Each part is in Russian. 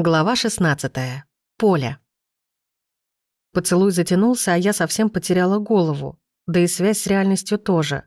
Глава 16. Поля. Поцелуй затянулся, а я совсем потеряла голову. Да и связь с реальностью тоже.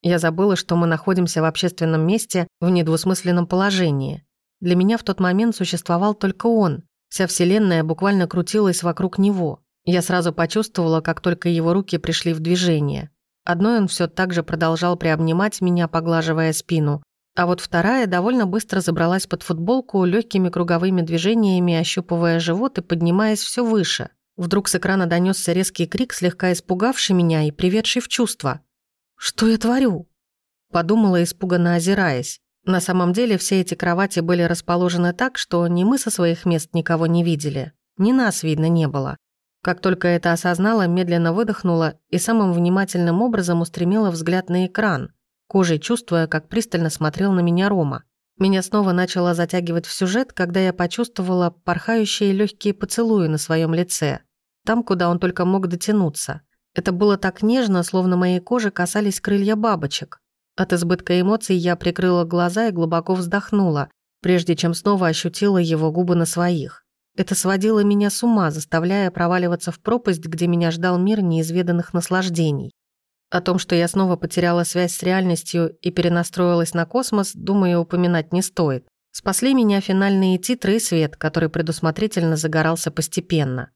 Я забыла, что мы находимся в общественном месте в недвусмысленном положении. Для меня в тот момент существовал только он. Вся вселенная буквально крутилась вокруг него. Я сразу почувствовала, как только его руки пришли в движение. Одной он все так же продолжал приобнимать меня, поглаживая спину, а вот вторая довольно быстро забралась под футболку, легкими круговыми движениями ощупывая живот и поднимаясь все выше. Вдруг с экрана донесся резкий крик, слегка испугавший меня и приведший в чувство. «Что я творю?» Подумала, испуганно озираясь. На самом деле все эти кровати были расположены так, что ни мы со своих мест никого не видели, ни нас видно не было. Как только это осознала, медленно выдохнула и самым внимательным образом устремила взгляд на экран – кожей чувствуя, как пристально смотрел на меня Рома. Меня снова начало затягивать в сюжет, когда я почувствовала порхающие легкие поцелуи на своем лице, там, куда он только мог дотянуться. Это было так нежно, словно моей кожи касались крылья бабочек. От избытка эмоций я прикрыла глаза и глубоко вздохнула, прежде чем снова ощутила его губы на своих. Это сводило меня с ума, заставляя проваливаться в пропасть, где меня ждал мир неизведанных наслаждений. О том, что я снова потеряла связь с реальностью и перенастроилась на космос, думаю, упоминать не стоит. Спасли меня финальные титры и свет, который предусмотрительно загорался постепенно.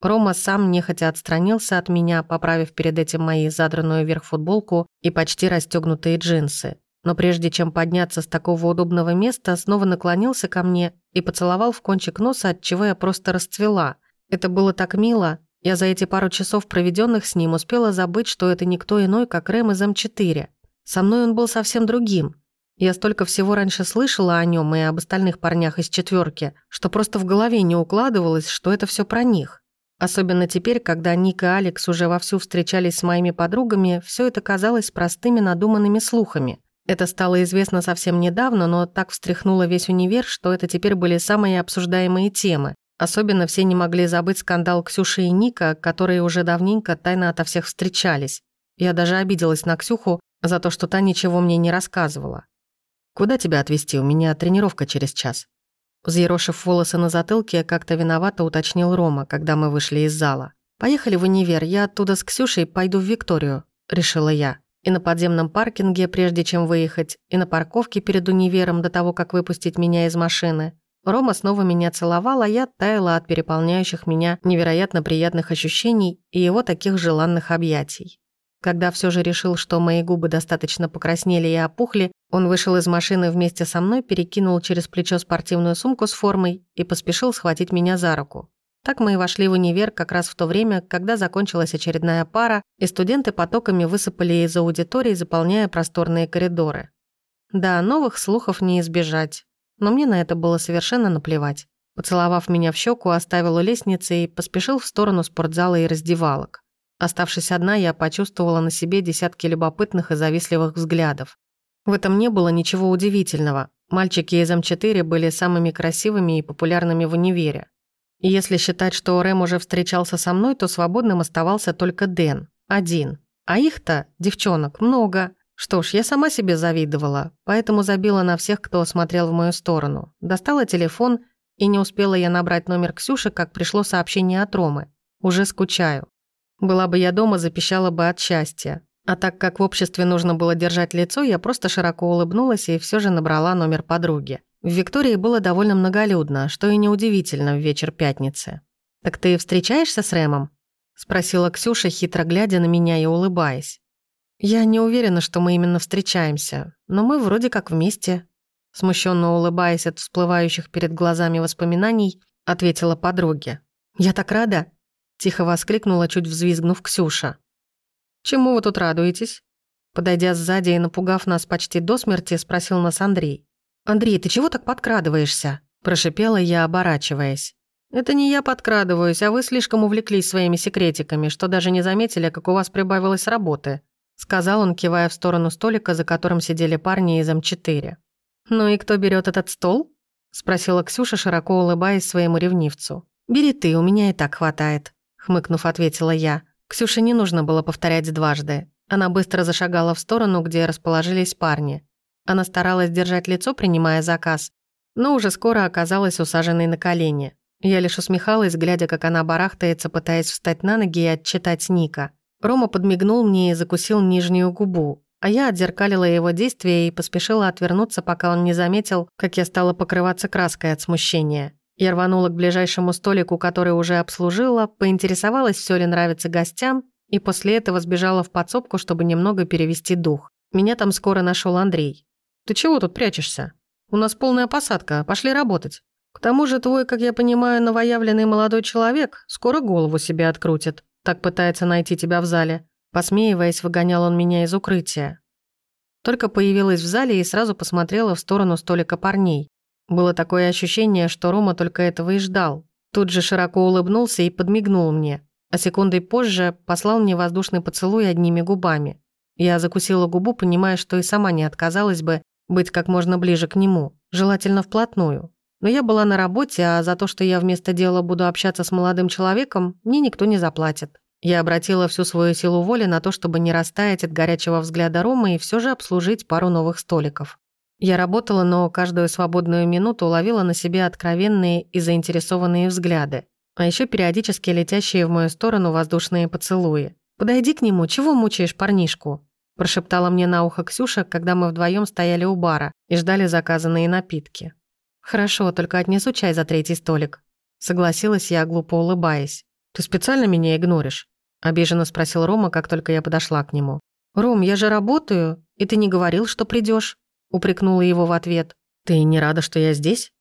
Рома сам нехотя отстранился от меня, поправив перед этим мои задранную вверх футболку и почти расстегнутые джинсы. Но прежде чем подняться с такого удобного места, снова наклонился ко мне и поцеловал в кончик носа, от чего я просто расцвела. Это было так мило, я за эти пару часов, проведенных с ним, успела забыть, что это никто иной, как Рэм из М4. Со мной он был совсем другим. Я столько всего раньше слышала о нем и об остальных парнях из четверки, что просто в голове не укладывалось, что это все про них. Особенно теперь, когда Ник и Алекс уже вовсю встречались с моими подругами, все это казалось простыми надуманными слухами. Это стало известно совсем недавно, но так встряхнуло весь универ, что это теперь были самые обсуждаемые темы, Особенно все не могли забыть скандал Ксюши и Ника, которые уже давненько тайно ото всех встречались. Я даже обиделась на Ксюху за то, что та ничего мне не рассказывала. «Куда тебя отвезти? У меня тренировка через час». Взъерошив волосы на затылке, как-то виновато уточнил Рома, когда мы вышли из зала. «Поехали в универ, я оттуда с Ксюшей пойду в Викторию», — решила я. И на подземном паркинге, прежде чем выехать, и на парковке перед универом до того, как выпустить меня из машины. Рома снова меня целовал, а я таяла от переполняющих меня невероятно приятных ощущений и его таких желанных объятий. Когда все же решил, что мои губы достаточно покраснели и опухли, он вышел из машины вместе со мной, перекинул через плечо спортивную сумку с формой и поспешил схватить меня за руку. Так мы и вошли в универ как раз в то время, когда закончилась очередная пара, и студенты потоками высыпали из аудитории, заполняя просторные коридоры. Да, новых слухов не избежать но мне на это было совершенно наплевать. Поцеловав меня в щеку, оставил у лестницы и поспешил в сторону спортзала и раздевалок. Оставшись одна, я почувствовала на себе десятки любопытных и завистливых взглядов. В этом не было ничего удивительного. Мальчики из М4 были самыми красивыми и популярными в универе. И если считать, что Рэм уже встречался со мной, то свободным оставался только Дэн. Один. А их-то, девчонок, много. Что ж, я сама себе завидовала, поэтому забила на всех, кто смотрел в мою сторону. Достала телефон, и не успела я набрать номер Ксюши, как пришло сообщение от Ромы. Уже скучаю. Была бы я дома, запищала бы от счастья. А так как в обществе нужно было держать лицо, я просто широко улыбнулась и все же набрала номер подруги. В Виктории было довольно многолюдно, что и неудивительно в вечер пятницы. «Так ты встречаешься с Рэмом?» – спросила Ксюша, хитро глядя на меня и улыбаясь. «Я не уверена, что мы именно встречаемся, но мы вроде как вместе». Смущенно улыбаясь от всплывающих перед глазами воспоминаний, ответила подруге. «Я так рада!» – тихо воскликнула, чуть взвизгнув Ксюша. «Чему вы тут радуетесь?» Подойдя сзади и напугав нас почти до смерти, спросил нас Андрей. «Андрей, ты чего так подкрадываешься?» – прошипела я, оборачиваясь. «Это не я подкрадываюсь, а вы слишком увлеклись своими секретиками, что даже не заметили, как у вас прибавилось работы», сказал он, кивая в сторону столика, за которым сидели парни из М4. «Ну и кто берет этот стол?» спросила Ксюша, широко улыбаясь своему ревнивцу. «Бери ты, у меня и так хватает», хмыкнув, ответила я. Ксюше не нужно было повторять дважды. Она быстро зашагала в сторону, где расположились парни. Она старалась держать лицо, принимая заказ, но уже скоро оказалась усаженной на колени. Я лишь усмехалась, глядя, как она барахтается, пытаясь встать на ноги и отчитать Ника. Рома подмигнул мне и закусил нижнюю губу, а я отзеркалила его действия и поспешила отвернуться, пока он не заметил, как я стала покрываться краской от смущения. Я рванула к ближайшему столику, который уже обслужила, поинтересовалась, все ли нравится гостям, и после этого сбежала в подсобку, чтобы немного перевести дух. Меня там скоро нашел Андрей. «Ты чего тут прячешься? У нас полная посадка, пошли работать. К тому же твой, как я понимаю, новоявленный молодой человек скоро голову себе открутит. Так пытается найти тебя в зале». Посмеиваясь, выгонял он меня из укрытия. Только появилась в зале и сразу посмотрела в сторону столика парней. Было такое ощущение, что Рома только этого и ждал. Тут же широко улыбнулся и подмигнул мне, а секундой позже послал мне воздушный поцелуй одними губами. Я закусила губу, понимая, что и сама не отказалась бы быть как можно ближе к нему, желательно вплотную. Но я была на работе, а за то, что я вместо дела буду общаться с молодым человеком, мне никто не заплатит. Я обратила всю свою силу воли на то, чтобы не растаять от горячего взгляда Ромы и все же обслужить пару новых столиков. Я работала, но каждую свободную минуту ловила на себе откровенные и заинтересованные взгляды, а еще периодически летящие в мою сторону воздушные поцелуи. «Подойди к нему, чего мучаешь парнишку?» прошептала мне на ухо Ксюша, когда мы вдвоем стояли у бара и ждали заказанные напитки. «Хорошо, только отнесу чай за третий столик», согласилась я, глупо улыбаясь. «Ты специально меня игноришь?» обиженно спросил Рома, как только я подошла к нему. «Ром, я же работаю, и ты не говорил, что придешь упрекнула его в ответ. «Ты не рада, что я здесь?»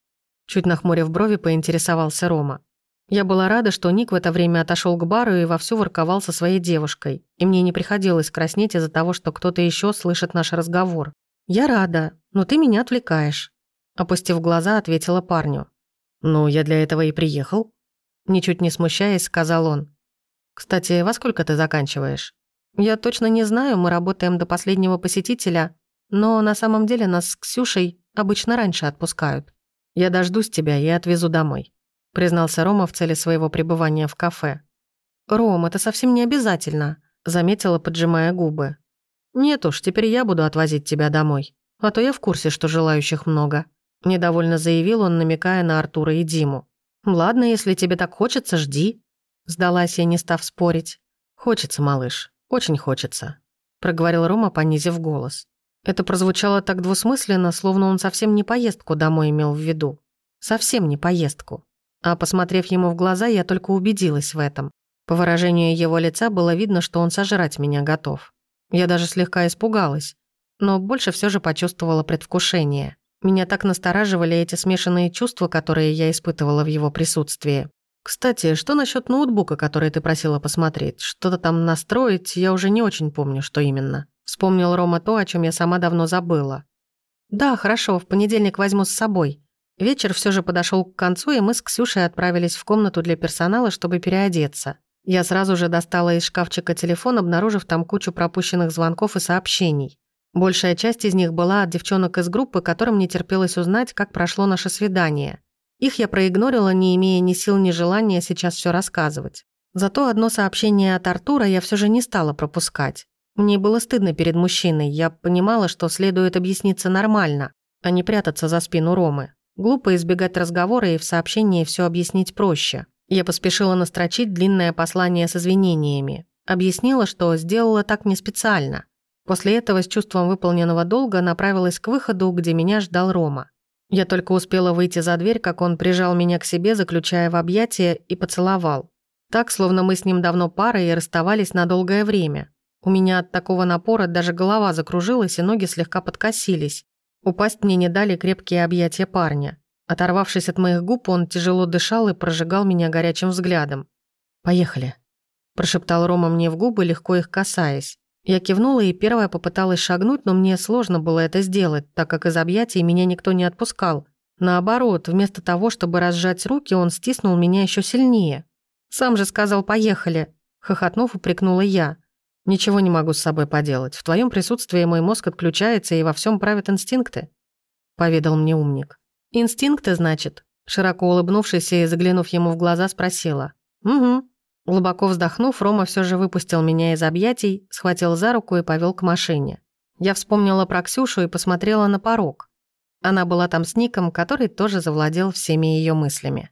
Чуть нахмурив брови, поинтересовался Рома. Я была рада, что Ник в это время отошел к бару и вовсю ворковал со своей девушкой, и мне не приходилось краснеть из-за того, что кто-то еще слышит наш разговор. «Я рада, но ты меня отвлекаешь», — опустив глаза, ответила парню. «Ну, я для этого и приехал», — ничуть не смущаясь, сказал он. «Кстати, во сколько ты заканчиваешь?» «Я точно не знаю, мы работаем до последнего посетителя, но на самом деле нас с Ксюшей обычно раньше отпускают. Я дождусь тебя и отвезу домой», — признался Рома в цели своего пребывания в кафе. «Ром, это совсем не обязательно», — заметила, поджимая губы. «Нет уж, теперь я буду отвозить тебя домой. А то я в курсе, что желающих много», — недовольно заявил он, намекая на Артура и Диму. «Ладно, если тебе так хочется, жди», — сдалась я, не став спорить. «Хочется, малыш, очень хочется», — проговорил Рома, понизив голос. Это прозвучало так двусмысленно, словно он совсем не поездку домой имел в виду. Совсем не поездку. А посмотрев ему в глаза, я только убедилась в этом. По выражению его лица было видно, что он сожрать меня готов. Я даже слегка испугалась, но больше все же почувствовала предвкушение. Меня так настораживали эти смешанные чувства, которые я испытывала в его присутствии. «Кстати, что насчет ноутбука, который ты просила посмотреть? Что-то там настроить, я уже не очень помню, что именно». Вспомнил Рома то, о чем я сама давно забыла. «Да, хорошо, в понедельник возьму с собой». Вечер все же подошел к концу, и мы с Ксюшей отправились в комнату для персонала, чтобы переодеться. Я сразу же достала из шкафчика телефон, обнаружив там кучу пропущенных звонков и сообщений. Большая часть из них была от девчонок из группы, которым не терпелось узнать, как прошло наше свидание. Их я проигнорила, не имея ни сил, ни желания сейчас все рассказывать. Зато одно сообщение от Артура я все же не стала пропускать. Мне было стыдно перед мужчиной, я понимала, что следует объясниться нормально, а не прятаться за спину Ромы. Глупо избегать разговора и в сообщении все объяснить проще. Я поспешила настрочить длинное послание с извинениями. Объяснила, что сделала так не специально. После этого с чувством выполненного долга направилась к выходу, где меня ждал Рома. Я только успела выйти за дверь, как он прижал меня к себе, заключая в объятия, и поцеловал. Так, словно мы с ним давно пара и расставались на долгое время. У меня от такого напора даже голова закружилась и ноги слегка подкосились. Упасть мне не дали крепкие объятия парня. Оторвавшись от моих губ, он тяжело дышал и прожигал меня горячим взглядом. «Поехали», – прошептал Рома мне в губы, легко их касаясь. Я кивнула и первая попыталась шагнуть, но мне сложно было это сделать, так как из объятий меня никто не отпускал. Наоборот, вместо того, чтобы разжать руки, он стиснул меня еще сильнее. «Сам же сказал, поехали», – хохотнув, упрекнула я. «Ничего не могу с собой поделать. В твоем присутствии мой мозг отключается и во всем правят инстинкты», — поведал мне умник. «Инстинкты, значит?» Широко улыбнувшись и заглянув ему в глаза, спросила. «Угу». Глубоко вздохнув, Рома все же выпустил меня из объятий, схватил за руку и повел к машине. Я вспомнила про Ксюшу и посмотрела на порог. Она была там с Ником, который тоже завладел всеми ее мыслями.